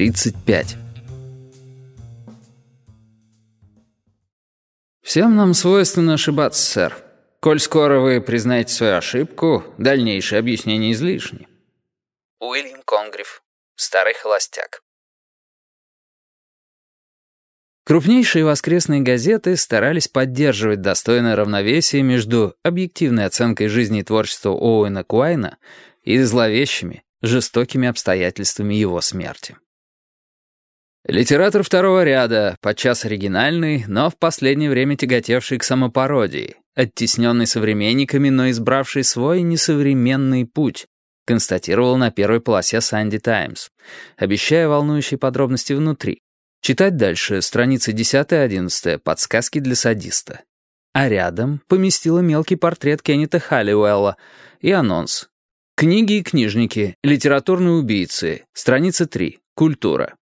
35. Всем нам свойственно ошибаться, сэр. Коль скоро вы признаете свою ошибку, дальнейшее объяснение излишне. Уильям Конгриф, старый холостяк. Крупнейшие воскресные газеты старались поддерживать достойное равновесие между объективной оценкой жизни и творчества Оуэна Куайна и зловещими, жестокими обстоятельствами его смерти. Литератор второго ряда, подчас оригинальный, но в последнее время тяготевший к самопародии, оттесненный современниками, но избравший свой несовременный путь, констатировал на первой полосе «Санди Таймс», обещая волнующие подробности внутри. Читать дальше страницы 10-11, подсказки для садиста. А рядом поместила мелкий портрет Кеннета Халлиуэлла и анонс. Книги и книжники, литературные убийцы, страница 3, культура.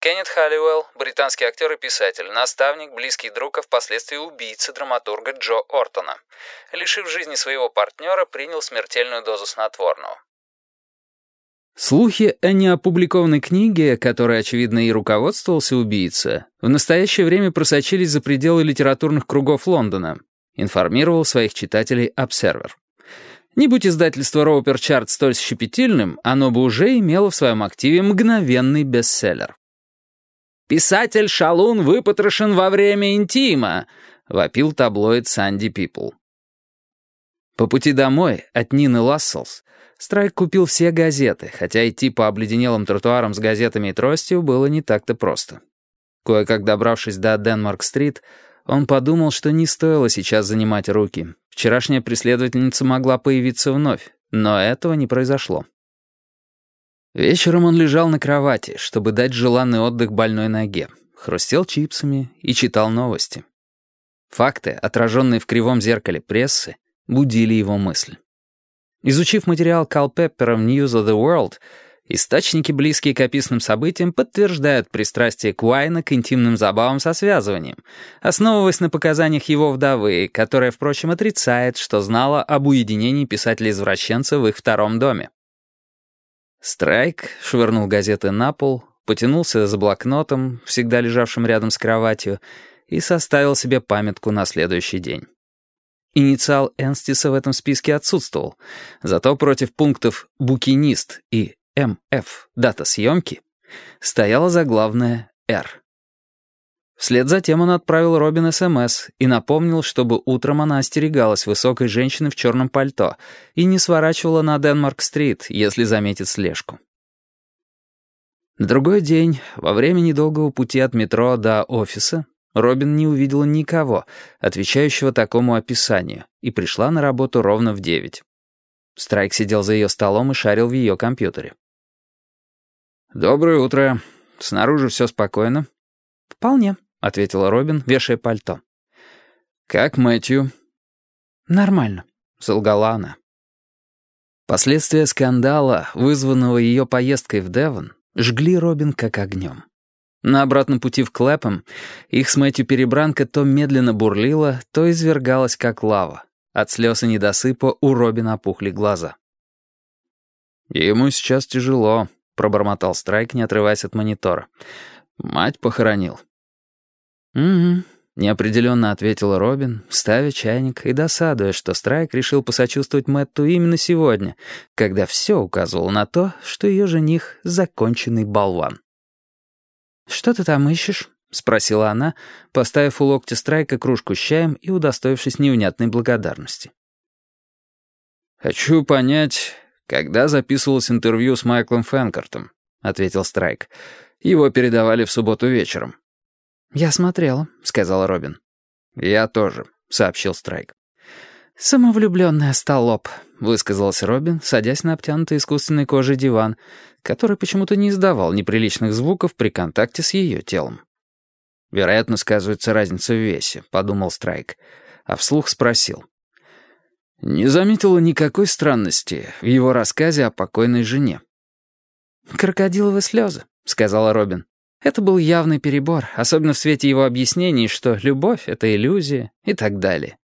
Кеннет Халлиуэлл, британский актер и писатель, наставник, близкий друг, а впоследствии убийца драматурга Джо Ортона. Лишив жизни своего партнера, принял смертельную дозу снотворного. Слухи о неопубликованной книге, которой, очевидно, и руководствовался убийца, в настоящее время просочились за пределы литературных кругов Лондона, информировал своих читателей «Обсервер». Не будь издательство Роупер Чарт столь щепетильным, оно бы уже имело в своем активе мгновенный бестселлер. «Писатель Шалун выпотрошен во время интима», — вопил таблоид «Санди Пипл». По пути домой от Нины Ласселс Страйк купил все газеты, хотя идти по обледенелым тротуарам с газетами и тростью было не так-то просто. Кое-как добравшись до Денмарк-стрит, он подумал, что не стоило сейчас занимать руки. Вчерашняя преследовательница могла появиться вновь, но этого не произошло. Вечером он лежал на кровати, чтобы дать желанный отдых больной ноге, хрустел чипсами и читал новости. Факты, отраженные в кривом зеркале прессы, будили его мысль. Изучив материал Калпеппера в News of the World, источники, близкие к описанным событиям, подтверждают пристрастие Куайна к интимным забавам со связыванием, основываясь на показаниях его вдовы, которая, впрочем, отрицает, что знала об уединении писателя-извращенца в их втором доме. Страйк швырнул газеты на пол, потянулся за блокнотом, всегда лежавшим рядом с кроватью, и составил себе памятку на следующий день. Инициал Энстиса в этом списке отсутствовал, зато против пунктов «букинист» и «МФ» дата съемки стояла заглавная «Р». Вслед за тем он отправил Робин СМС и напомнил, чтобы утром она остерегалась высокой женщины в черном пальто и не сворачивала на Денмарк-стрит, если заметит слежку. На другой день, во время недолгого пути от метро до офиса, Робин не увидела никого, отвечающего такому описанию, и пришла на работу ровно в девять. Страйк сидел за ее столом и шарил в ее компьютере. «Доброе утро. Снаружи все спокойно?» «Вполне», — ответила Робин, вешая пальто. «Как Мэтью?» «Нормально», — солгала она. Последствия скандала, вызванного ее поездкой в Девон, жгли Робин как огнем. На обратном пути в Клэпом их с Мэтью перебранка то медленно бурлила, то извергалась как лава. От слез и недосыпа у Робина опухли глаза. «Ему сейчас тяжело», — пробормотал Страйк, не отрываясь от монитора. «Мать похоронил». «Угу», — неопределенно ответила Робин, ставя чайник и досадуя, что Страйк решил посочувствовать Мэтту именно сегодня, когда все указывало на то, что ее жених — законченный болван. «Что ты там ищешь?» — спросила она, поставив у локтя Страйка кружку с чаем и удостоившись невнятной благодарности. «Хочу понять, когда записывалось интервью с Майклом Фэнкартом», — ответил Страйк. «Его передавали в субботу вечером». «Я смотрела», — сказала Робин. «Я тоже», — сообщил Страйк. «Самовлюбленный остолоп», — высказалась Робин, садясь на обтянутый искусственной кожей диван, который почему-то не издавал неприличных звуков при контакте с ее телом. «Вероятно, сказывается разница в весе», — подумал Страйк, а вслух спросил. «Не заметила никакой странности в его рассказе о покойной жене». «Крокодиловые слезы», — сказала Робин. Это был явный перебор, особенно в свете его объяснений, что любовь — это иллюзия и так далее.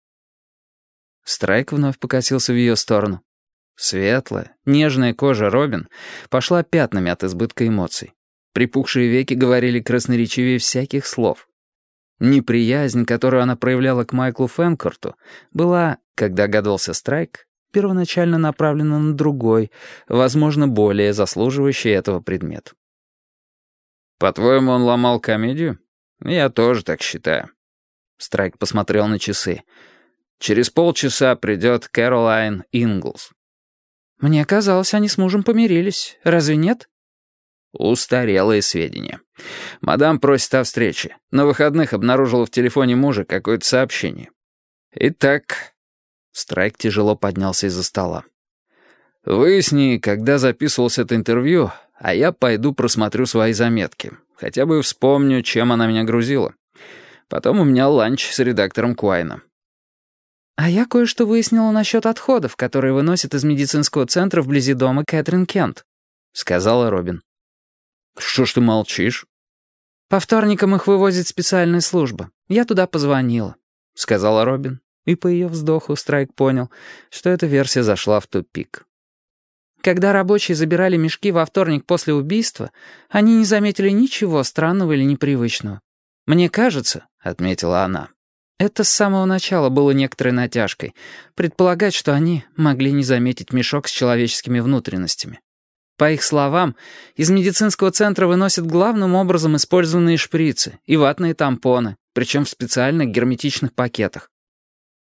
Страйк вновь покосился в ее сторону. Светлая, нежная кожа Робин пошла пятнами от избытка эмоций. Припухшие веки говорили красноречивее всяких слов. Неприязнь, которую она проявляла к Майклу Фэнкорту, была, когда годался Страйк, первоначально направлена на другой, возможно, более заслуживающий этого предмет. «По-твоему, он ломал комедию? Я тоже так считаю». Страйк посмотрел на часы. «Через полчаса придет Кэролайн Инглс». «Мне казалось, они с мужем помирились. Разве нет?» Устарелые сведения. Мадам просит о встрече. На выходных обнаружила в телефоне мужа какое-то сообщение. Итак... Страйк тяжело поднялся из-за стола. «Выясни, когда записывался это интервью, а я пойду просмотрю свои заметки. Хотя бы вспомню, чем она меня грузила. Потом у меня ланч с редактором Куайна». «А я кое-что выяснила насчет отходов, которые выносят из медицинского центра вблизи дома Кэтрин Кент», — сказала Робин. «Что ж ты молчишь?» «По вторникам их вывозит специальная служба. Я туда позвонила», — сказала Робин. И по ее вздоху Страйк понял, что эта версия зашла в тупик. Когда рабочие забирали мешки во вторник после убийства, они не заметили ничего странного или непривычного. «Мне кажется», — отметила она, — «это с самого начала было некоторой натяжкой, предполагать, что они могли не заметить мешок с человеческими внутренностями. По их словам, из медицинского центра выносят главным образом использованные шприцы и ватные тампоны, причем в специальных герметичных пакетах.